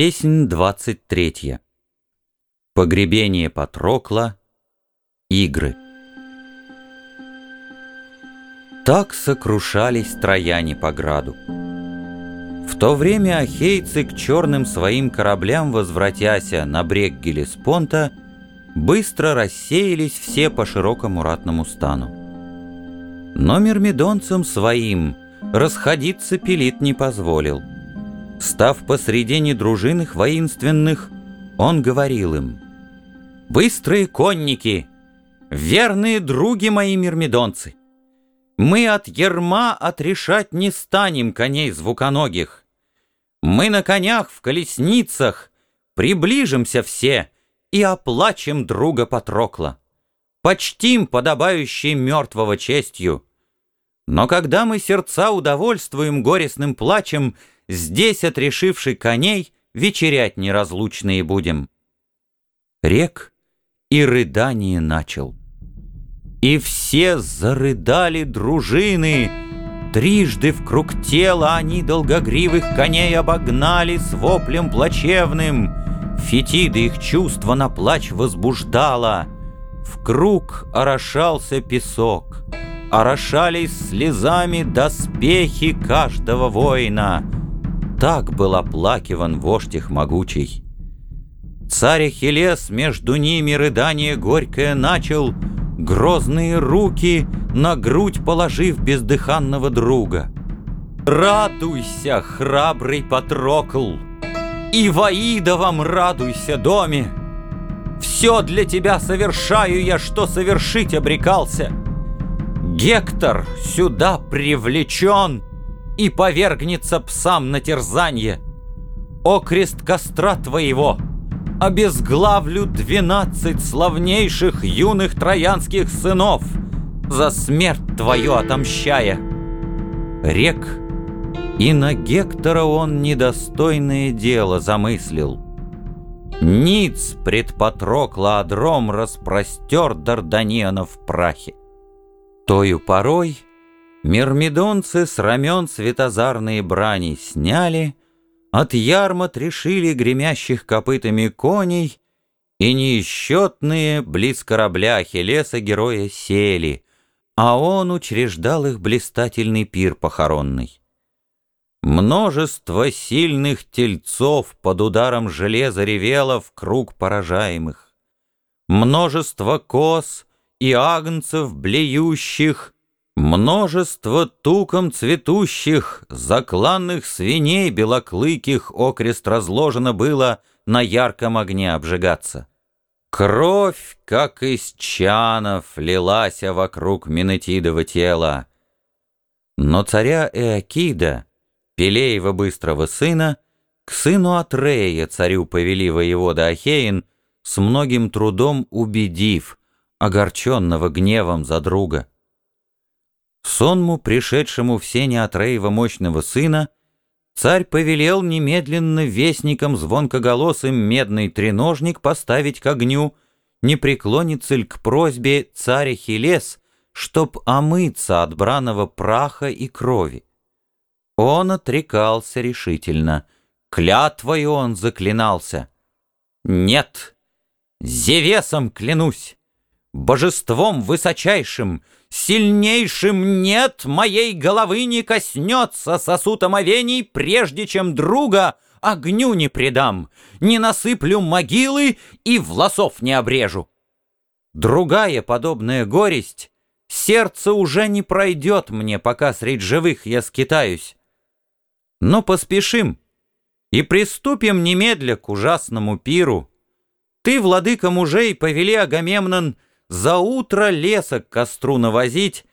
Песнь двадцать третья. Погребение Патрокла. Игры. Так сокрушались трояне по граду. В то время ахейцы к черным своим кораблям возвратяся на брег Гелеспонта, быстро рассеялись все по широкому ратному стану. Но мирмидонцам своим расходиться Пелит не позволил — Став посредине дружин воинственных, он говорил им, «Быстрые конники, верные други мои мирмидонцы, мы от ерма отрешать не станем коней звуконогих. Мы на конях в колесницах приближимся все и оплачем друга Патрокла, почтим подобающей мертвого честью. Но когда мы сердца удовольствуем горестным плачем, Здесь, отрешивший коней, вечерять неразлучные будем. Рек и рыдание начал. И все зарыдали дружины, Трижды в круг тела они долгогривых коней обогнали с воплем плачевным. Фетида их чувства на плач возбуждала. В круг орошался песок, орошались слезами доспехи каждого воина — так был оплакиван вождь их могучий. Царь Ахиллес между ними рыдание горькое начал, Грозные руки на грудь положив бездыханного друга. Радуйся, храбрый Патрокл, И воидовом радуйся доме. Все для тебя совершаю я, что совершить обрекался. Гектор сюда привлечен — и повергнется псам на терзанье. О крест костра твоего! Обезглавлю двенадцать славнейших юных троянских сынов, За смерть твою отомщая. Рек, и на Гектора он недостойное дело замыслил. Ниц пред Патрокла адром распростер Дарданена в прахе. Тою порой — Мирмидонцы с рамен светозарные брани сняли, От ярмот решили гремящих копытами коней, И неисчетные близ корабля Ахиллеса героя сели, А он учреждал их блистательный пир похоронный. Множество сильных тельцов под ударом железа ревело в круг поражаемых. Множество коз и агнцев блеющих — Множество туком цветущих, закланных свиней белоклыких окрест разложено было на ярком огне обжигаться. Кровь, как из чанов, лилась вокруг Минетидова тела. Но царя Эакида, Пелеева быстрого сына, к сыну Атрея царю повели воевода Ахеин, с многим трудом убедив, огорченного гневом за друга. Сонму, пришедшему в сене Атреева мощного сына, царь повелел немедленно вестникам звонкоголосым медный треножник поставить к огню, не преклонится ли к просьбе царя Хилес, чтоб омыться от браного праха и крови. Он отрекался решительно, клятвой он заклинался. «Нет, Зевесом клянусь, божеством высочайшим, сильнейшим нет моей головы не коснется сосуд омовений, прежде чем друга огню не предам, не насыплю могилы и волосов не обрежу. Другая подобная горесть, сердце уже не пройдет мне, пока средь живых я скитаюсь. Но поспешим и приступим немедля к ужасному пиру. Ты, владыка мужей, повели Агамемнон, за утро леса к костру навозить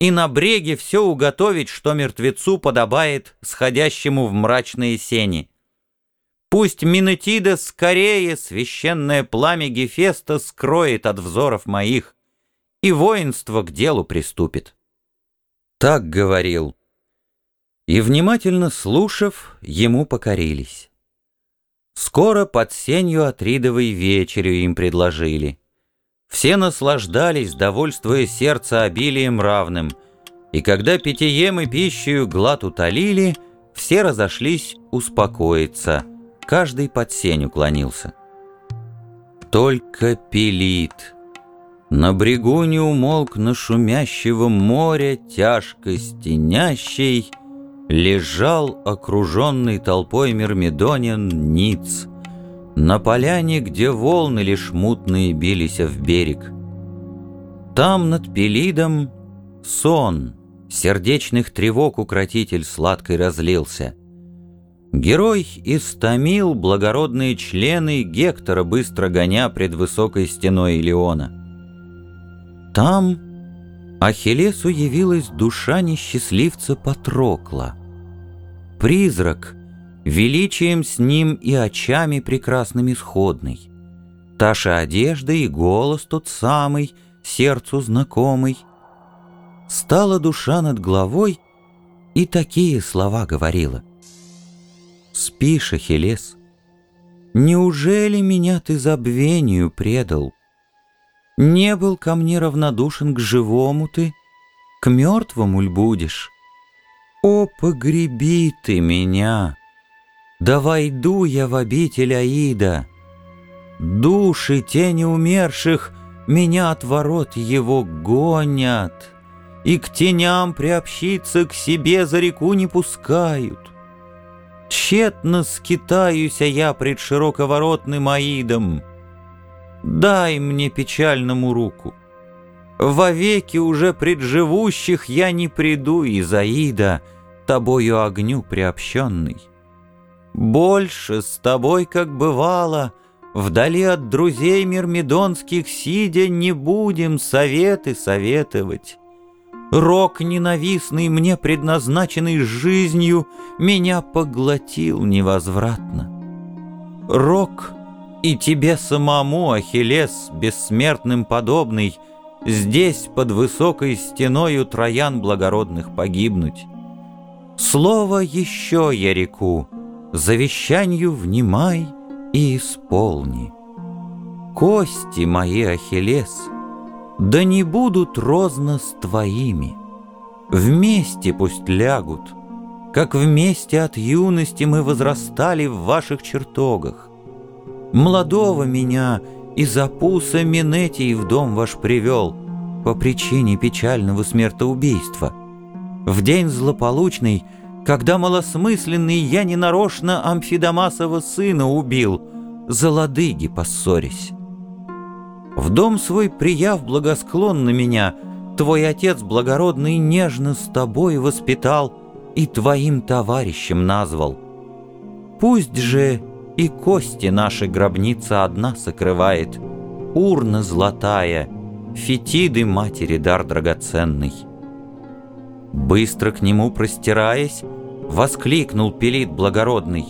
и на бреге все уготовить, что мертвецу подобает сходящему в мрачные сени. Пусть Минетида скорее священное пламя Гефеста скроет от взоров моих, и воинство к делу приступит. Так говорил. И, внимательно слушав, ему покорились. Скоро под сенью Атридовой вечерю им предложили — все наслаждались, довольствуя сердце обилием равным, и когда питьем и пищей глад утолили, все разошлись успокоиться, каждый под сень уклонился. Только пилит. На брегу не умолк на шумящего моря тяжко стенящий, Лежал окруженный толпой мирмидонин ниц, На поляне, где волны лишь мутные бились в берег. Там над Пелидом сон, сердечных тревог укротитель сладкой разлился. Герой истомил благородные члены Гектора, быстро гоня пред высокой стеной Илеона. Там Ахиллесу явилась душа несчастливца Патрокла. Призрак, величием с ним и очами прекрасными сходный. Та же одежда и голос тот самый, сердцу знакомый. Стала душа над головой и такие слова говорила. «Спишь, Ахиллес, неужели меня ты забвению предал?» Не был ко мне равнодушен к живому ты, К мертвому ль будешь? О, погреби ты меня! Да войду я в обитель Аида. Души тени умерших Меня от ворот его гонят, И к теням приобщиться к себе За реку не пускают. Тщетно скитаюсь я пред широковоротным Аидом — дай мне печальному руку. Вовеки уже предживущих я не приду, Изаида, тобою огню приобщенный. Больше с тобой, как бывало, вдали от друзей мирмидонских сидя, не будем советы советовать. Рок ненавистный мне предназначенный жизнью меня поглотил невозвратно. Рок — и тебе самому, Ахиллес, бессмертным подобный, Здесь под высокой стеною троян благородных погибнуть. Слово еще я реку, завещанию внимай и исполни. Кости мои, Ахиллес, да не будут розно с твоими, Вместе пусть лягут, как вместе от юности мы возрастали в ваших чертогах. Молодого меня из Апуса Минетий в дом ваш привел По причине печального смертоубийства. В день злополучный, когда малосмысленный Я ненарочно Амфидамасова сына убил, За ладыги поссорясь. В дом свой прияв благосклонно меня, Твой отец благородный нежно с тобой воспитал И твоим товарищем назвал. Пусть же и кости наши гробница одна сокрывает, Урна золотая, фетиды матери дар драгоценный. Быстро к нему простираясь, Воскликнул Пелит благородный.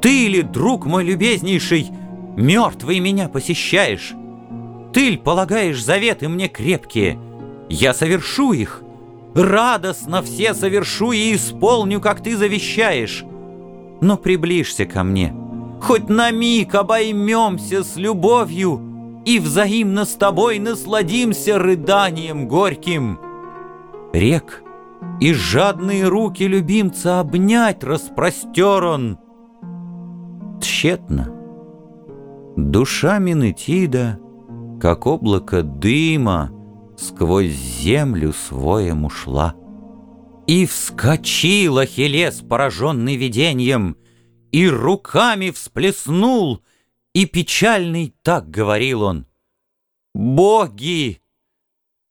«Ты ли, друг мой любезнейший, Мертвый меня посещаешь? Ты ль полагаешь заветы мне крепкие? Я совершу их, Радостно все совершу и исполню, как ты завещаешь но приближься ко мне. Хоть на миг обоймемся с любовью и взаимно с тобой насладимся рыданием горьким. Рек и жадные руки любимца обнять распростер он. Тщетно. Душа Минетида, как облако дыма, сквозь землю своем ушла. И вскочил Ахиллес, пораженный видением, И руками всплеснул, и печальный так говорил он. «Боги!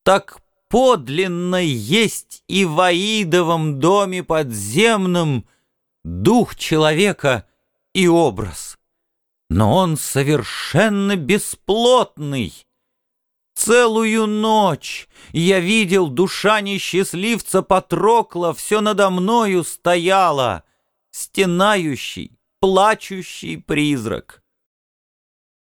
Так подлинно есть и в Аидовом доме подземном Дух человека и образ, но он совершенно бесплотный». Целую ночь я видел душа несчастливца Патрокла все надо мною стояла, стенающий, плачущий призрак.